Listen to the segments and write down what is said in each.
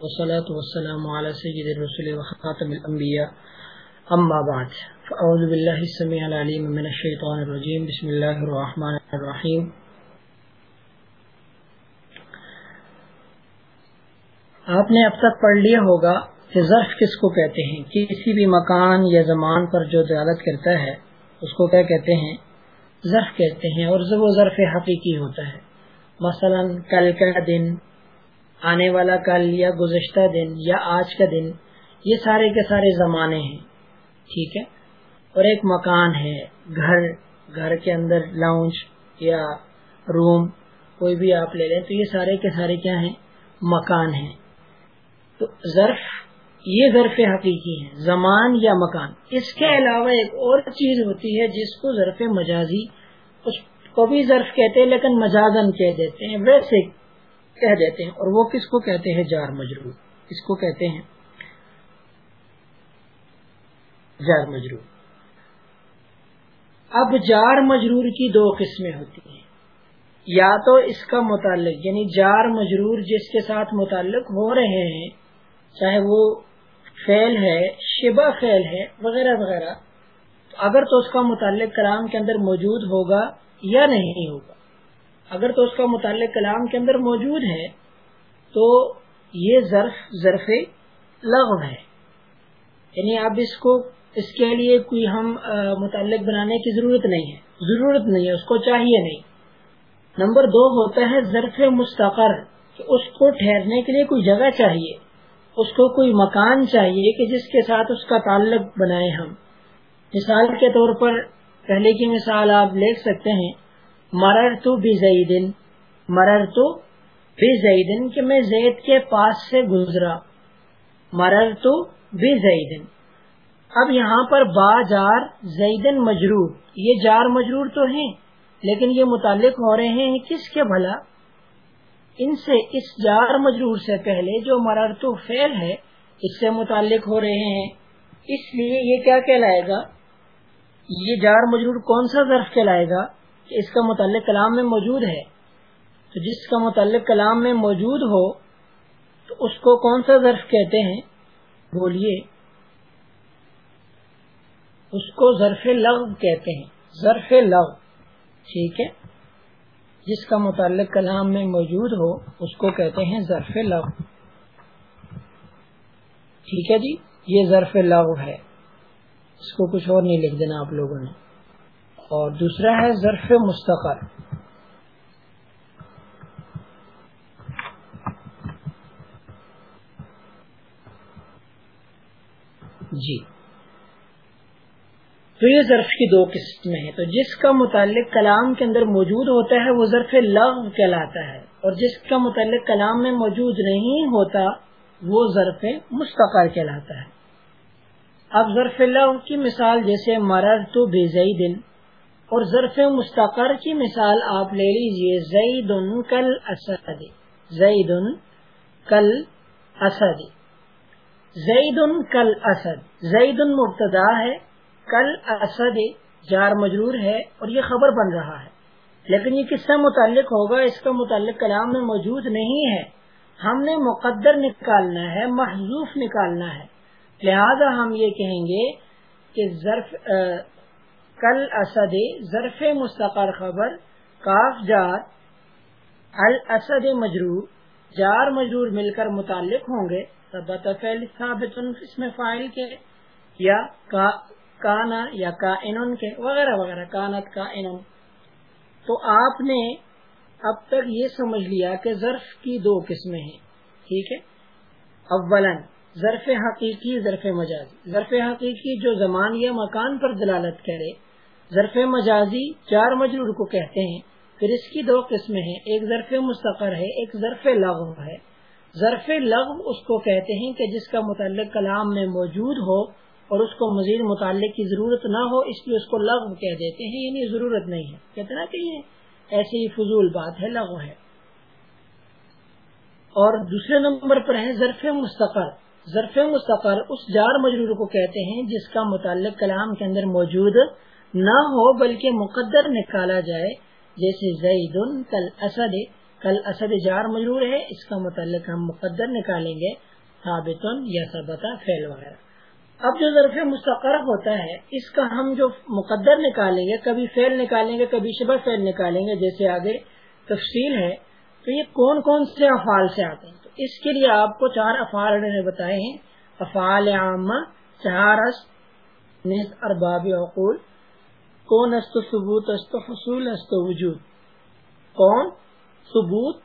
والصلاة والسلام على سيد الرسل وخاتم الأنبياء. أما بعد، فأعوذ بالله السميع العليم من الشيطان الرجيم. بسم الله الرحمن الرحيم. آپ نے اب تک پڑھ لیا ہوگا کہ ظرف کس کو کہتے ہیں؟ کسی بھی مکان یا زمان پر جو دلالت کرتا ہے، اس کو کیا کہتے ہیں؟ ظرف کہتے ہیں اور وہ ظرف حقیقی ہوتا ہے۔ مثلا کل کا دن آنے والا کل یا گزشتہ دن یا آج کا دن، یہ سارے کے سارے زمانے ہیں، ٹھیک ہے؟ اور ایک مکان ہے، گھر گھر کے اندر لاؤنج یا روم کوئی بھی آپ لے لیں تو یہ سارے کے سارے کیا ہیں؟ مکان ہیں۔ تو ظرف، یہ ظرف حقیقی ہے زمان یا مکان۔ اس کے علاوہ ایک اور چیز ہوتی ہے جس کو ظرف مجازی، اس کو بھی ظرف کہتے ہیں لیکن مجازن کہہ دیتے ہیں۔ ویسے کہہ دیتے ہیں اور وہ کس کو کہتے ہیں جار مجرور؟ کس کو کہتے ہیں؟ جار مجرور۔ اب جار مجرور کی دو قسمیں ہوتی ہیں۔ یا تو اس کا متعلق یعنی جار مجرور جس کے ساتھ متعلق ہو رہے ہیں، چاہے وہ فیل ہے، شبہ فیل ہے، وغیرہ وغیرہ اگر تو اس کا متعلق کلام کے اندر موجود ہوگا یا نہیں ہوگا؟ اگر تو اس کا متعلق کلام کے اندر موجود ہے، تو یہ ظرف ظرف لغو ہے۔ یعنی اب اس کو، اس کے لیے کوئی ہم متعلق بنانے کی ضرورت نہیں ہے۔ ضرورت نہیں ہے، اس کو چاہیے نہیں۔ نمبر دو ہوتا ہے ظرف مستقر، کہ اس کو ٹھہرنے کے لیے کوئی جگہ چاہیے۔ اس کو کوئی مکان چاہیے کہ جس کے ساتھ اس کا تعلق بنائے ہم۔ مثال کے طور پر، پہلے کی مثال آپ لکھ سکتے ہیں۔ مرر تو زیدن. مرر تو زیدن کہ میں زید کے پاس سے گزرا. مرر تو زیدن. اب یہاں پر با جار زیدن مجرور. یہ جار مجرور تو ہیں، لیکن یہ متعلق ہو رہے ہیں کس کے بھلا؟ ان سے اس جار مجرور سے پہلے جو مرر تو فیل ہے، اس سے متعلق ہو رہے ہیں. اس لیے یہ کیا کہلائے گا؟ یہ جار مجرور کون سا ظرف کہلائے گا؟ کہ اس کا متعلق کلام میں موجود ہے تو جس کا متعلق کلام میں موجود ہو تو اس کو کون سا ظرف کہتے ہیں؟ بولیے۔ اس کو ظرف لغ کہتے ہیں۔ ظرف لغ ٹھیک ہے؟ جس کا متعلق کلام میں موجود ہو اس کو کہتے ہیں ظرف لغ ٹھیک ہے جی یہ ظرف لغ ہے۔ اس کو کچھ اور نہیں لکھ دینا آپ لوگوں نے۔ اور دوسرا ہے ظرف مستقر۔ جی۔ تو یہ ظرف کی دو قسمیں ہیں۔ تو جس کا متعلق کلام کے اندر موجود ہوتا ہے، وہ ظرف لغ کہلاتا ہے۔ اور جس کا متعلق کلام میں موجود نہیں ہوتا، وہ ظرف مستقر کہلاتا ہے۔ اب ظرف لغ کی مثال، جیسے مرر تو بے دن اور ظرف مستقر کی مثال آپ لے لیجیے زید کل اسد زید کل اسد زید کل اسد زید مبتدا ہے، کل اسد جار مجرور ہے اور یہ خبر بن رہا ہے۔ لیکن یہ کس سے متعلق ہوگا؟ اس کا متعلق کلام میں موجود نہیں ہے۔ ہم نے مقدر نکالنا ہے محضوف نکالنا ہے۔ لہذا ہم یہ کہیں گے کہ ظرف کل اسد، ظرف مستقر خبر، کاف، جار، الاسد مجرور، جار مجرور مل کر متعلق ہوں گے ثابت اس میں فائل کے، یا کانا یا کا کے، وغیرہ وغیرہ، کانت کا تو آپ نے اب تک یہ سمجھ لیا کہ ظرف کی دو قسمیں ہیں، ٹھیک ہے؟ اولن ظرف حقیقی، ظرف مجازی۔ ظرف حقیقی جو زمان یا مکان پر دلالت کرے ظرف مجازی چار مجرور کو کہتے ہیں۔ پھر اس کی دو قسمیں ہیں۔ ایک ظرف مستقر ہے، ایک ظرف لغو ہے۔ ظرف لغو اس کو کہتے ہیں کہ جس کا متعلق کلام میں موجود ہو اور اس کو مزید متعلق کی ضرورت نہ ہو، اس لیے اس کو لغو کہہ دیتے ہیں یعنی ضرورت نہیں ہے۔ کہتے نا کہ یہ ایسی فضول بات ہے، لغو ہے۔ اور دوسرے نمبر پر ہے ظرف مستقر۔ ظرف مستقر اس جار مجرور کو کہتے ہیں جس کا متعلق کلام کے اندر موجود نہ ہو بلکہ مقدر نکالا جائے، جیسے زید کل اسد کل اسد جار مجرور ہے، اس کا متعلق ہم مقدر نکالیں گے ثابت یا ثبتا فیل وغیرہ۔ اب جو ظرف مستقر ہوتا ہے، اس کا ہم جو مقدر نکالیں گے، کبھی فیل نکالیں گے، کبھی شبہ فیل نکالیں گے، جیسے آگے تفصیل ہے، تو یہ کون کون سے افعال سے آتے ہیں؟ تو اس کے لیے آپ کو چار افعال نے بتائے ہیں۔ افعال عامہ چار ارباب عقول۔ کون است ثبوت است حصول است وجود؟ کون، ثبوت،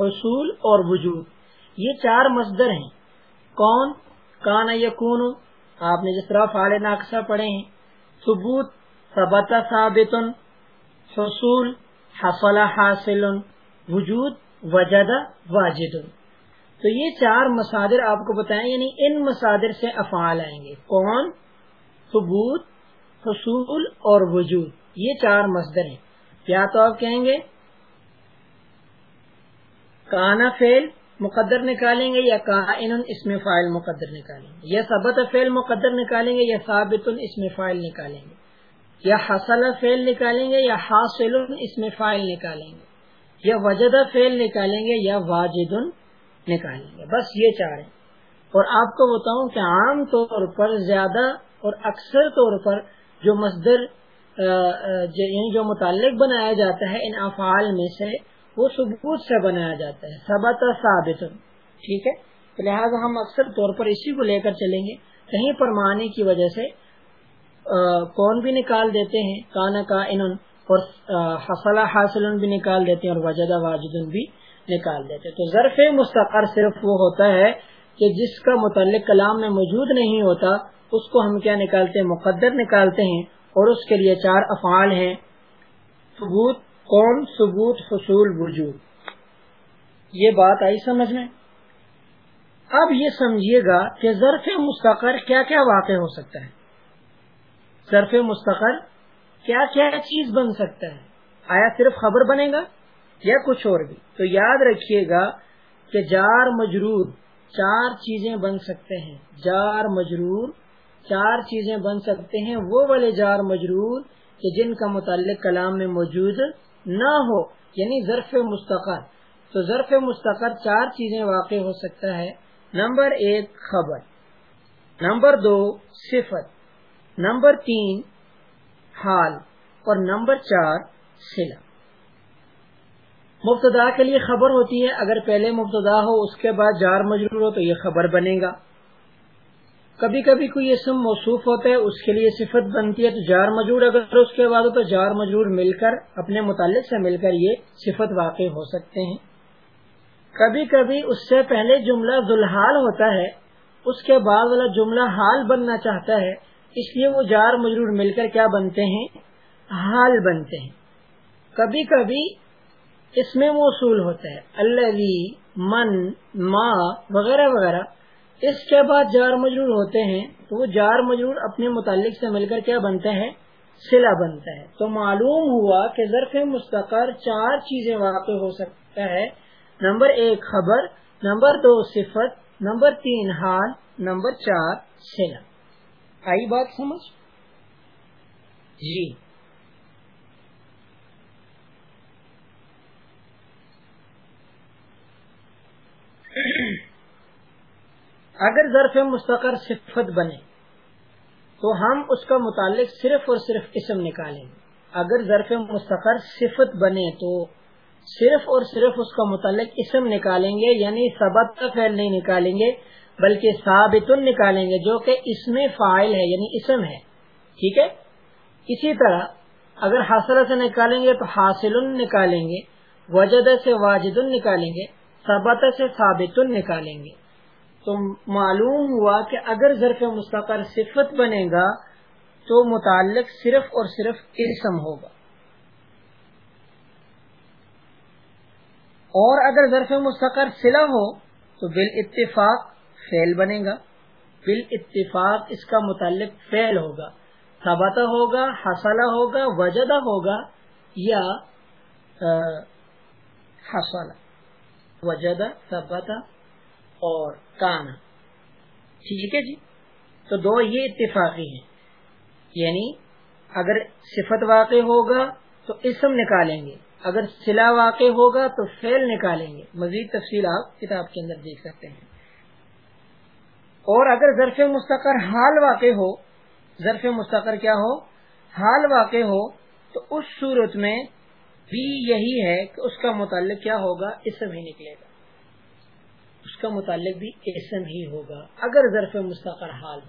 حصول اور وجود؟ یہ چار مصدر ہیں۔ کون، کان یقون آپ نے جس طرح فعال ناقصہ پڑھے ہیں۔ ثبوت، ثبت ثابت، حصول، حصل حاصل، وجود، وجد، واجد۔ تو یہ چار مسادر آپ کو بتائیں یعنی ان مسادر سے افعال آئیں گے۔ کون، ثبوت حصول اور وجود، یہ چار مصدر ہیں۔ کیا تو آپ کہیں گے، کانا فیل مقدر نکالیں گے یا کائن اس میں فائل مقدر نکالیں گے۔ یا سبت فیل مقدر نکالیں گے یا ثابت اس میں فائل نکالیں گے۔ یا حسل فیل نکالیں گے یا حاصل اس میں فائل نکالیں گے۔ یا وجد فیل نکالیں گے یا واجد نکالیں گے۔ بس یہ چار ہیں۔ اور آپ کو بتاؤں کہ عام طور پر زیادہ اور اکثر طور پر جو مصدر یعنی جو متعلق بنایا جاتا ہے ان افعال میں سے، وہ ثبوت سے بنایا جاتا ہے۔ سبت ثابت۔ ٹھیک ہے؟ لہٰذا ہم اکثر طور پر اسی کو لے کر چلیں گے۔ کہیں پر معنی کی وجہ سے کون بھی نکال دیتے ہیں کانا کا ان اور حصلہ حاصل بھی نکال دیتے ہیں اور وجدہ واجد بھی نکال دیتے ہیں۔ تو ظرف مستقر صرف وہ ہوتا ہے کہ جس کا متعلق کلام میں موجود نہیں ہوتا اس کو ہم کیا نکالتے ہیں؟ مقدر نکالتے ہیں اور اس کے لیے چار افعال ہیں۔ ثبوت کون ثبوت، حصول، وجود۔ یہ بات آئی سمجھ میں؟ اب یہ سمجھیے گا کہ ظرف مستقر کیا کیا واقع ہو سکتا ہے۔ ظرف مستقر کیا کیا چیز بن سکتا ہے؟ آیا صرف خبر بنے گا یا کچھ اور بھی؟ تو یاد رکھیے گا کہ جار مجرور چار چیزیں بن سکتے ہیں۔ جار مجرور چار چیزیں بن سکتے ہیں۔ وہ والے جار مجرور کہ جن کا متعلق کلام میں موجود نہ ہو یعنی ظرف مستقر۔ تو ظرف مستقر چار چیزیں واقع ہو سکتا ہے۔ نمبر ایک، خبر۔ نمبر دو، صفت۔ نمبر تین، حال۔ اور نمبر چار سلا مبتدا کے لیے خبر ہوتی ہے۔ اگر پہلے مبتدا ہو، اس کے بعد جار مجرور ہو، تو یہ خبر بنے گا۔ کبھی کبھی کوئی اسم موصوف ہوتا ہے، اس کے لیے صفت بنتی ہے، تو جار مجرور اگر اس کے بعد ہو تو جار مجرور مل کر، اپنے متعلق سے مل کر یہ صفت واقع ہو سکتے ہیں۔ کبھی کبھی اس سے پہلے جملہ ذلحال ہوتا ہے، اس کے بعد والا جملہ حال بننا چاہتا ہے، اس لیے وہ جار مجرور مل کر کیا بنتے ہیں؟ حال بنتے ہیں۔ کبھی کبھی اس میں موصول ہوتا ہے اللہ من، ما، وغیرہ وغیرہ۔ اس کے بعد جار مجرور ہوتے ہیں، تو وہ جار مجرور اپنے متعلق سے مل کر کیا بنتا ہے سلا بنتا ہے تو معلوم ہوا کہ ظرف مستقر چار چیزیں واقع ہو سکتا ہے۔ نمبر ایک، خبر، نمبر دو، صفت، نمبر تین، حال، نمبر چار، سلا۔ آئی بات سمجھ؟ جی۔ اگر ظرف مستقر صفت بنے، تو ہم اس کا متعلق صرف اور صرف اسم نکالیں گے۔ اگر ظرف مستقر صفت بنے، تو صرف اور صرف اس کا متعلق اسم نکالیں گے یعنی سبت کا فعل نہیں نکالیں گے، بلکہ ثابت نکالیں گے، جو کہ اس میں فائل ہے یعنی اسم ہے۔ ٹھیک ہے؟ اسی طرح اگر حاصل سے نکالیں گے، تو حاصل نکالیں گے، وجد سے واجد نکالیں گے سبت سے ثابت نکالیں گے۔ تو معلوم ہوا کہ اگر ظرف مستقر صفت بنے گا تو متعلق صرف اور صرف اسم ہوگا۔ اور اگر ظرف مستقر سلا ہو تو بال اتفاق فیل بنے گا۔ بال اتفاق اس کا متعلق فیل ہوگا۔ ثبت ہوگا حسلہ ہوگا وجدہ ہوگا یا حسلہ وجدہ ثبت اور کانا ٹھیک ہے جی؟ تو دو یہ اتفاقی ہیں۔ یعنی اگر صفت واقع ہوگا تو اسم نکالیں گے۔ اگر سلا واقع ہوگا تو فیل نکالیں گے۔ مزید تفصیل آپ کتاب کے اندر دیکھ سکتے ہیں۔ اور اگر ظرف مستقر حال واقع ہو، ظرف مستقر کیا ہو؟ حال واقع ہو، تو اس صورت میں بھی یہی ہے کہ اس کا متعلق کیا ہوگا؟ اسم ہی نکلے گا۔ اس کا متعلق بھی اسم ہی ہوگا۔ اگر ظرف مستقر حال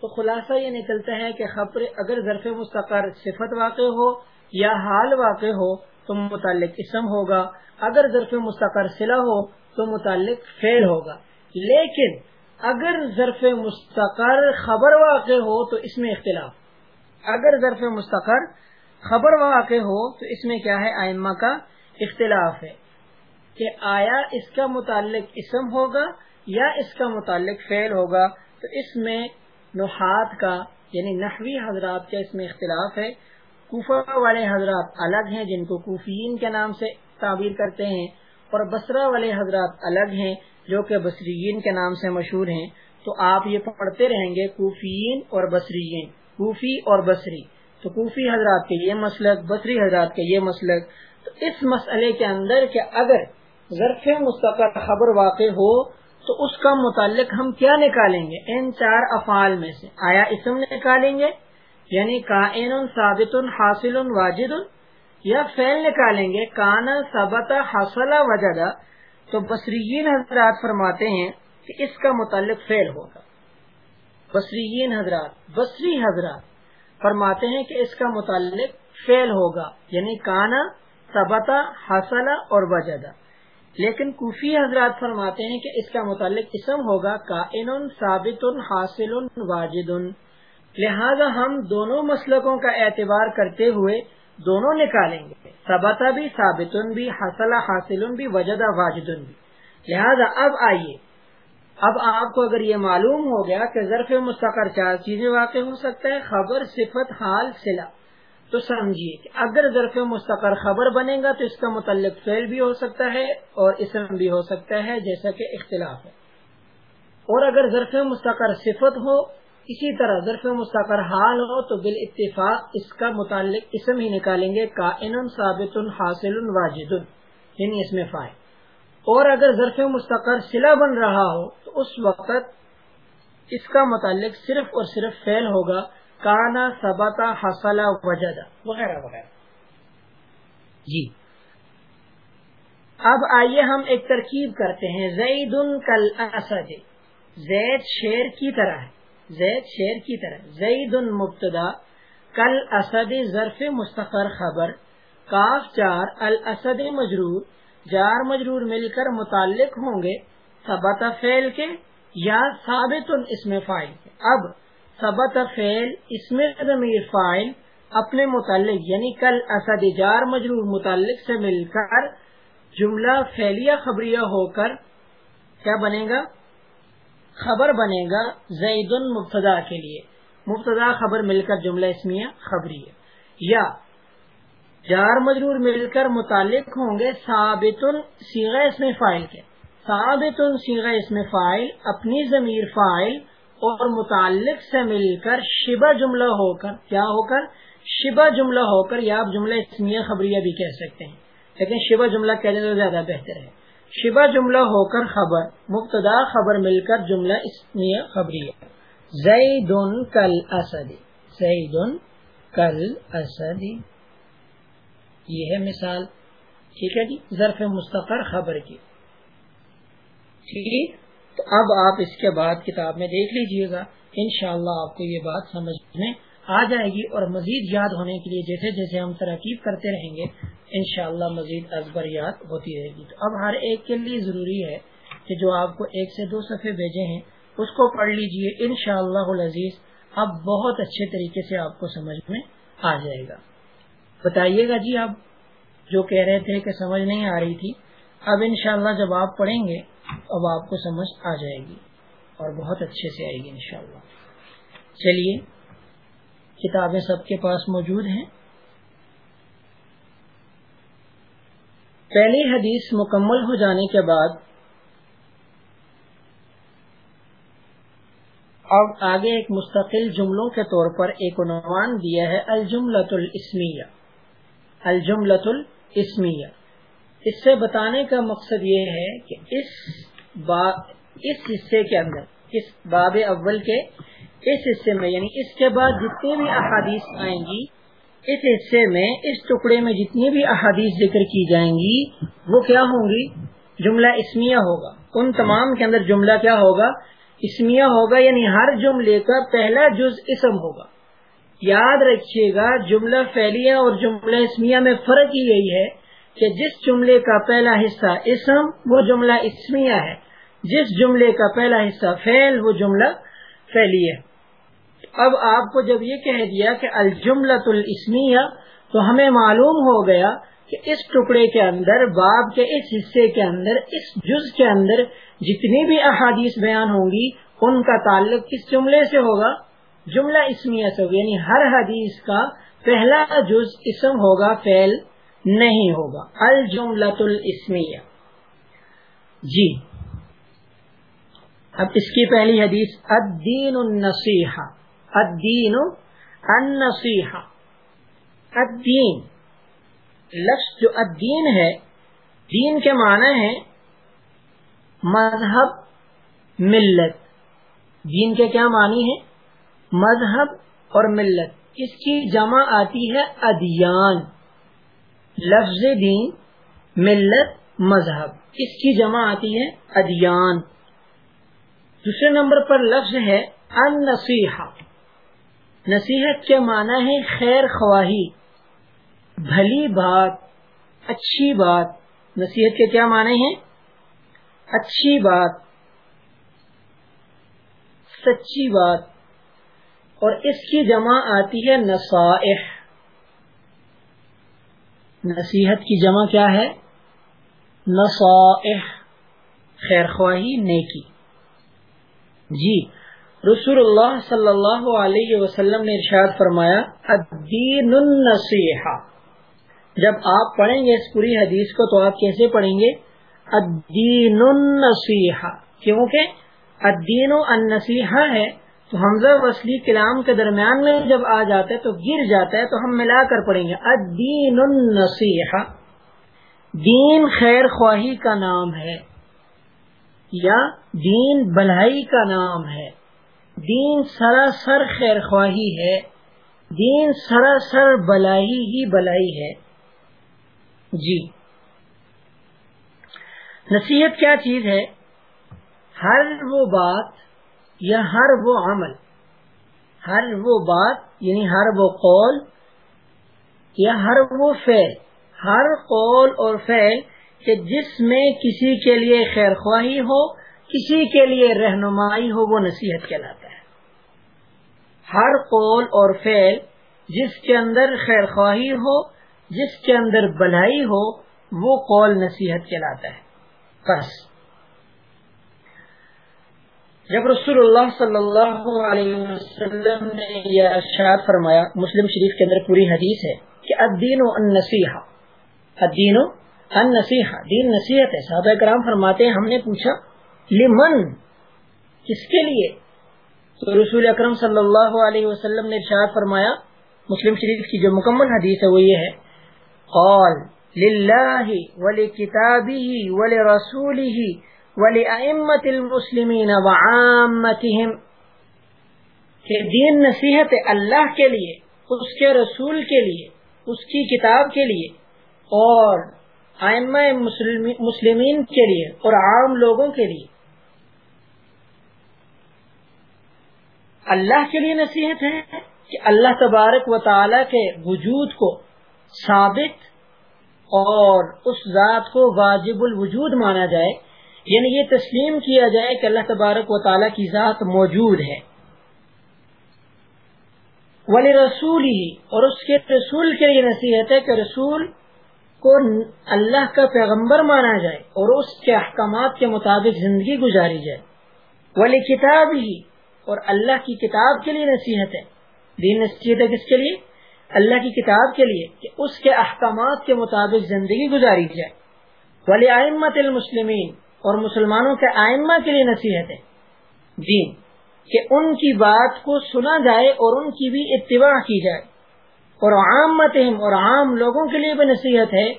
تو خلاصہ یہ نکلتا ہے کہ خبر اگر ظرف مستقر صفت واقع ہو یا حال واقع ہو، تو متعلق اسم ہوگا۔ اگر ظرف مستقر سلا ہو، تو متعلق فیل ہوگا۔ لیکن اگر ظرف مستقر خبر واقع ہو، تو اس میں اختلاف۔ اگر ظرف مستقر خبر واقع ہو، تو اس میں کیا ہے؟ آئمہ کا اختلاف ہے۔ کہ آیا اس کا متعلق اسم ہوگا یا اس کا متعلق فعل ہوگا، تو اس میں نحات کا یعنی نحوی حضرات کا اس میں اختلاف ہے۔ کوفہ والے حضرات الگ ہیں، جن کو کوفین کے نام سے تعبیر کرتے ہیں، اور بسرا والے حضرات الگ ہیں، جو کہ بصرین کے نام سے مشہور ہیں۔ تو آپ یہ پڑھتے رہیں گے کوفین اور بصرین کوفی اور بصری۔ تو کوفی حضرات کے یہ مسلک، بصری حضرات کے یہ مسلک۔ تو اس مسئلے کے اندر کہ اگر ظرف مستقر خبر واقع ہو تو اس کا متعلق ہم کیا نکالیں گے؟ ان چار افعال میں سے۔ آیا اسم نکالیں گے؟ یعنی کائن ثابت حاصل واجد یا فعل نکالیں گے؟ کانا سبت حاصل وجدہ تو بصریین حضرات فرماتے ہیں کہ اس کا متعلق فعل ہوگا۔ بصریین حضرات، بصری حضرات فرماتے ہیں کہ اس کا متعلق فیل ہوگا۔ یعنی کانا سبتا حسلا اور وجدہ لیکن کوفی حضرات فرماتے ہیں کہ اس کا متعلق اسم ہوگا کائن ثابت حاصل واجد لہذا ہم دونوں مسلکوں کا اعتبار کرتے ہوئے دونوں نکالیں گے۔ سبتا بھی ثابت بھی حسلا حاصل بھی وجدہ واجد بھی۔ لہذا اب آئیے۔ اب آپ کو اگر یہ معلوم ہو گیا کہ ظرف مستقر چار چیزیں واقع ہو سکتا ہے، خبر، صفت، حال سلا تو سمجھیے کہ اگر ظرف مستقر خبر بنے گا تو اس کا متعلق فعل بھی ہو سکتا ہے اور اسم بھی ہو سکتا ہے، جیسا کہ اختلاف ہے۔ اور اگر ظرف مستقر صفت ہو، اسی طرح ظرف مستقر حال ہو، تو بال اتفاق اس کا متعلق اسم ہی نکالیں گے کا ثابت حاصل واجد یعنی اس میں فائد اور اگر ظرف مستقر سلا بن رہا ہو، تو اس وقت اس کا متعلق صرف اور صرف فیل ہوگا۔ کانا سبتا حسلا وجدہ وغیرہ وغیرہ۔ جی۔ اب آئیے ہم ایک ترکیب کرتے ہیں زید کل اسد زید شیر کی طرح زید شیر کی طرح۔ زید مبتدا کل اسد ظرف مستقر خبر۔ کاف چار الاسد مجرور۔ جار مجرور مل کر متعلق ہوں گے سبت فیل کے یا ثابت اس میں فائل کے۔ اب سبت فیل اس میں ضمیر فائل اپنے متعلق یعنی کل اسد جار مجرور متعلق سے مل کر جملہ فیلیا خبریہ ہو کر کیا بنے گا؟ خبر بنے گا زید مبتدا کے لیے۔ مبتدا خبر مل کر جملہ اسمیہ خبری یا جار مجرور مل کر متعلق ہوں گے ثابت سیغ اس میں فائل کے۔ ثابت سیغ اس میں فائل اپنی ضمیر فائل اور متعلق سے مل کر شبہ جملہ ہو کر، کیا ہو کر؟ شبہ جملہ ہو کر، یا آپ جملہ اسمیہ خبریہ بھی کہہ سکتے ہیں، لیکن شبہ جملہ کہنے تو زیادہ بہتر ہے۔ شبہ جملہ ہو کر خبر، مبتدا خبر مل کر جملہ اسمیہ خبریہ۔ زید کل اسدی زید کل اسدی۔ یہ ہے مثال۔ ٹھیک ہے جی ظرف مستقر خبر کی۔ ٹھیک۔ تو اب آپ اس کے بعد کتاب میں دیکھ لیجیے گا۔ انشاءاللہ اللہ آپ کو یہ بات سمجھ میں آ جائے گی اور مزید یاد ہونے کے لیے جیسے جیسے ہم ترکیب کرتے رہیں گے، انشاءاللہ اللہ مزید ازبر یاد ہوتی رہے گی۔ تو اب ہر ایک کے لیے ضروری ہے کہ جو آپ کو ایک سے دو صفحے بھیجے ہیں، اس کو پڑھ لیجیے۔ انشاءاللہ شاء اللہ اب بہت اچھے طریقے سے آپ کو سمجھ میں آ جائے گا۔ بتائیے گا جی آپ جو کہہ رہے تھے کہ سمجھ نہیں آ رہی تھی۔ اب انشاءاللہ جب آپ پڑھیں گے اب آپ کو سمجھ آ جائے گی اور بہت اچھے سے آئے گی انشاءاللہ۔ چلیے، کتابیں سب کے پاس موجود ہیں۔ پہلی حدیث مکمل ہو جانے کے بعد اب آگے ایک مستقل جملوں کے طور پر ایک عنوان دیا ہے الجملت الاسمیہ۔ الجملت اسمیہ اس سے بتانے کا مقصد یہ ہے کہ اس با، اس حصے کے اندر، اس باب اول کے اس حصے میں یعنی اس کے بعد جتنی بھی احادیث آئیں گی، اس حصے میں، اس ٹکڑے میں جتنی بھی احادیث ذکر کی جائیں گی، وہ کیا ہوں گی؟ جملہ اسمیہ ہوگا۔ ان تمام کے اندر جملہ کیا ہوگا؟ اسمیہ ہوگا یعنی ہر جملے کا پہلا جز اسم ہوگا۔ یاد رکھیے گا، جملہ فیلیا اور جملہ اسمیہ میں فرق ہی یہی ہے۔ کہ جس جملے کا پہلا حصہ اسم، وہ جملہ اسمیہ ہے۔ جس جملے کا پہلا حصہ فیل وہ جملہ فیلی ہے اب آپ کو جب یہ کہہ دیا کہ الجملۃ الاسمیہ، تو ہمیں معلوم ہو گیا کہ اس ٹکڑے کے اندر، باب کے اس حصے کے اندر، اس جز کے اندر جتنی بھی احادیث بیان ہوں گی، ان کا تعلق کس جملے سے ہوگا؟ جملہ اسمیہ سے ہوگا یعنی ہر حدیث کا پہلا جز اسم ہوگا فیل نہیں ہوگا۔ الجملۃ الاسمیہ۔ جی۔ اب اس کی پہلی حدیث، الدین النصیحہ۔ الدین النصیحہ۔ الدین۔ لفظ جو الدین ہے، دین کے معنی ہے مذہب ملت۔ دین کے کیا معنی ہے مذہب اور ملت۔ اس کی جمع آتی ہے ادیان۔ لفظ دین ملت مذہب۔ اس کی جمع آتی ہے ادیان۔ دوسرے نمبر پر لفظ ہے ان نصیحت کے معنی ہے خیر خواہی، بھلی بات، اچھی بات۔ نصیحت کے کیا معنی ہیں؟ اچھی بات، سچی بات۔ اور اس کی جمع آتی ہے نصائح۔ نصیحت کی جمع کیا ہے؟ نصائح خیر خواہی نیکی۔ جی رسول اللہ صلی اللہ علیہ وسلم نے ارشاد فرمایا، الدین النصیحہ۔ جب آپ پڑھیں گے اس پوری حدیث کو تو آپ کیسے پڑھیں گے؟ الدین النصیحہ۔ کیونکہ الدین النصیحہ ہے تو حمزہ وسلی کلام کے درمیان میں جب آ جاتا ہے تو گر جاتا ہے تو ہم ملا کر پڑھیں گے۔ الدین النصیحہ دین خیر خواہی کا نام ہے یا دین بلائی کا نام ہے۔ دین سراسر خیر خواہی ہے۔ دین سراسر بلائی ہی بلائی ہے۔ جی۔ نصیحت کیا چیز ہے؟ ہر وہ بات یا ہر وہ عمل، ہر وہ بات یعنی ہر وہ قول، یا ہر وہ فعل، ہر قول اور فعل کہ جس میں کسی کے لیے خیر خواہی ہو، کسی کے لیے رہنمائی ہو، وہ نصیحت کہلاتا ہے۔ ہر قول اور فعل جس کے اندر خیر خواہی ہو، جس کے اندر بلائی ہو، وہ قول نصیحت کہلاتا ہے۔ بس۔ جب رسول اللہ صلی اللہ علیہ وسلم نے یہ اشار فرمایا، مسلم شریف کے اندر پوری حدیث ہے کہ الدین و النصیحہ، الدین و النصیحہ، دین نصیحت ہے۔ صحابہ کرام فرماتے ہیں، ہم نے پوچھا، لمن؟ کس کے لیے؟ تو رسول اکرم صلی اللہ علیہ وسلم نے ارشاد فرمایا، مسلم شریف کی جو مکمل حدیث ہے وہ یہ ہے، قال، للہ ولی کتابی ولی امت المسلمین وعامتهم کہ دین نصیحت اللہ کے لیے، اس کے رسول کے لیے، اس کی کتاب کے لیے اور آئمہ مسلمین کے لیے اور عام لوگوں کے لیے۔ اللہ کے لیے نصیحت ہے کہ اللہ تبارک و تعالی کے وجود کو ثابت اور اس ذات کو واجب الوجود مانا جائے۔ یعنی یہ تسلیم کیا جائے کہ اللہ تبارک و تعالی کی ذات موجود ہے۔ ولی رسول ہی اور اس کے رسول کے لیے نصیحت ہے کہ رسول کو اللہ کا پیغمبر مانا جائے اور اس کے احکامات کے مطابق زندگی گزاری جائے۔ ولی کتاب ہی اور اللہ کی کتاب کے لیے نصیحت ہے۔ دین نصیحت ہے کس کے لیے؟ اللہ کی کتاب کے لیے کہ اس کے احکامات کے مطابق زندگی گزاری جائے۔ ولی آئمت المسلمین اور مسلمانوں کے آئمہ کے لیے نصیحت ہے جی، دین کہ ان کی بات کو سنا جائے اور ان کی بھی اتباع کی جائے۔ اور عام متحم اور عام لوگوں کے لیے بھی نصیحت ہے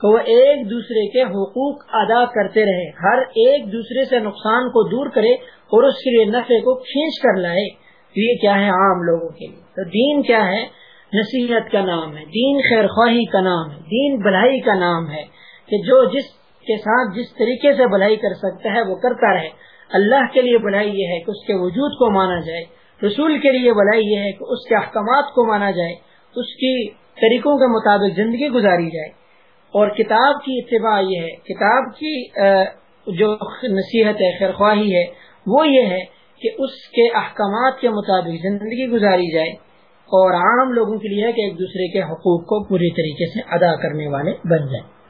کہ وہ ایک دوسرے کے حقوق ادا کرتے رہے۔ ہر ایک دوسرے سے نقصان کو دور کرے اور اس کے لیے نفع کو کھینچ کر لائے۔ یہ کیا ہے عام لوگوں کے لیے؟ تو دین کیا ہے؟ نصیحت کا نام ہے۔ دین خیر خواہی کا نام ہے۔ دین بھلائی کا نام ہے کہ جو جس کے ساتھ جس طریقے سے بھلائی کر سکتا ہے وہ کرتا رہے۔ اللہ کے لیے بھلائی یہ ہے کہ اس کے وجود کو مانا جائے۔ رسول کے لیے بھلائی یہ ہے کہ اس کے احکامات کو مانا جائے۔ اس کی طریقوں کے مطابق زندگی گزاری جائے۔ اور کتاب کی اتباع یہ ہے۔ کتاب کی جو نصیحت ہے خیر خواہی ہے، وہ یہ ہے کہ اس کے احکامات کے مطابق زندگی گزاری جائے۔ اور عام لوگوں کے لیے کہ ایک دوسرے کے حقوق کو پوری طریقے سے ادا کرنے والے بن جائیں۔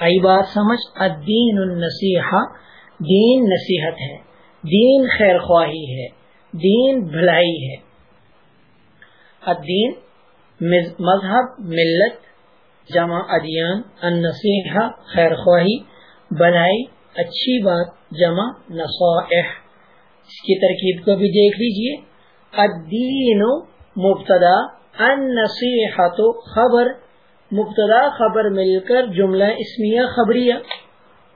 آئی بات سمجھ، الدین النصیحہ، دین نصیحت ہے، دین خیر خواہی ہے، دین بھلائی ہے۔ الدین مذہب، ملت، جمع ادیان، النصیحہ خیر خواہی بھلائی، اچھی بات، جمع نصائح۔ اس کی ترکیب کو بھی دیکھ لیجیے۔ الدین مبتدا النصیحت خبر مبتدا خبر مل کر جملہ اسمیہ خبریہ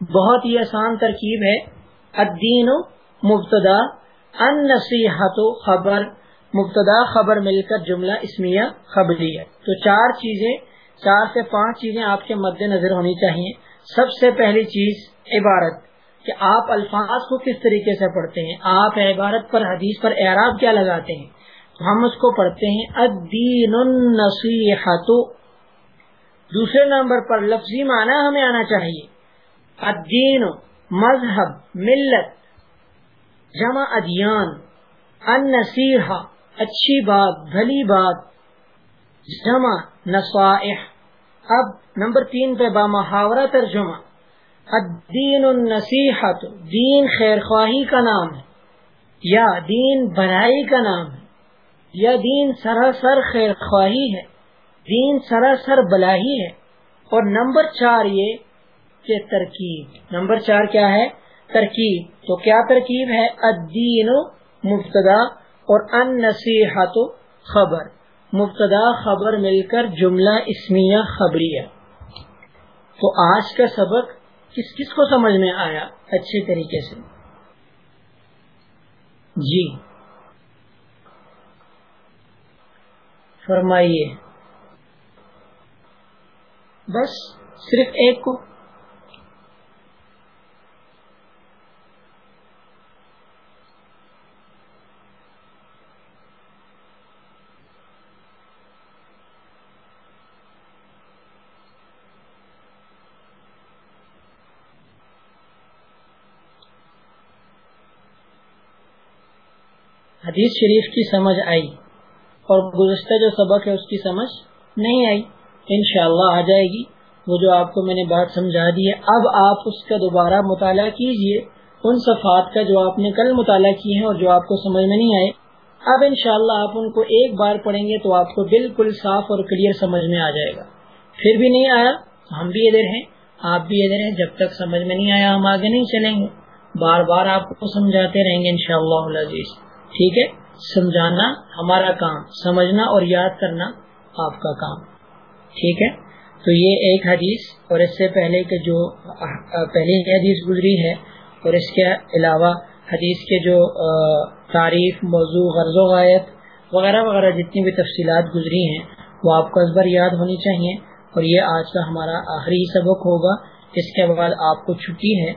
بہت ہی آسان ترکیب ہے۔ الدین مبتدا النصیحت خبر، مبتدا خبر مل کر جملہ اسمیہ خبریہ۔ تو چار چیزیں، چار سے پانچ چیزیں آپ کے مد نظر ہونی چاہیے۔ سب سے پہلی چیز عبارت، کہ آپ الفاظ کو کس طریقے سے پڑھتے ہیں؟ آپ عبارت پر، حدیث پر اعراب کیا لگاتے ہیں؟ ہم اس کو پڑھتے ہیں الدین النصیحت دوسرے نمبر پر لفظی معنی ہمیں آنا چاہیے۔ الدین، مذہب، ملت، جمع ادیان، النصیحہ، اچھی بات، بھلی بات، جمع، نصائح۔ اب نمبر تین پہ بامحاورہ ترجمہ۔ الدین النصیحت دین خیر خواہی کا نام ہے، یا دین بھلائی کا نام ہے، یا دین سراسر خیر خواہی ہے۔ دین سراسر بلاہی ہے اور نمبر چار یہ کہ ترکیب۔ نمبر چار کیا ہے؟ ترکیب۔ تو کیا ترکیب ہے؟ الدین مبتدا اور ان نصیحت خبر۔ مبتدا خبر مل کر جملہ اسمیہ خبریہ تو آج کا سبق کس کس کو سمجھ میں آیا؟ اچھے طریقے سے۔ جی۔ فرمائیے۔ بس صرف ایک کو۔ حدیث شریف کی سمجھ آئی اور گزشتہ جو سبق ہے اس کی سمجھ نہیں آئی۔ انشاءاللہ آ جائے گی۔ وہ جو آپ کو میں نے بات سمجھا دی ہے، اب آپ اس کا دوبارہ مطالعہ کیجیے۔ ان صفحات کا جو آپ نے کل مطالعہ کیے ہیں اور جو آپ کو سمجھ میں نہیں آئے، اب انشاءاللہ آپ ان کو ایک بار پڑھیں گے تو آپ کو بالکل صاف اور کلیئر سمجھ میں آ جائے گا۔ پھر بھی نہیں آیا، ہم بھی ادھر ہیں، آپ بھی ادھر ہیں، جب تک سمجھ میں نہیں آیا ہم آگے نہیں چلیں گے۔ بار بار آپ کو سمجھاتے رہیں گے انشاءاللہ شاء ٹھیک ہے؟ سمجھانا ہمارا کام، سمجھنا اور یاد کرنا آپ کا کام۔ ٹھیک ہے؟ تو یہ ایک حدیث اور اس سے پہلے کے جو پہلی حدیث گزری ہے اور اس کے علاوہ حدیث کے جو تعریف، موضوع، غرض و غایت وغیرہ وغیرہ جتنی بھی تفصیلات گزری ہیں، وہ آپ کو اس بار یاد ہونی چاہیے اور یہ آج کا ہمارا آخری سبق ہوگا۔ اس کے بعد آپ کو چھٹی ہے۔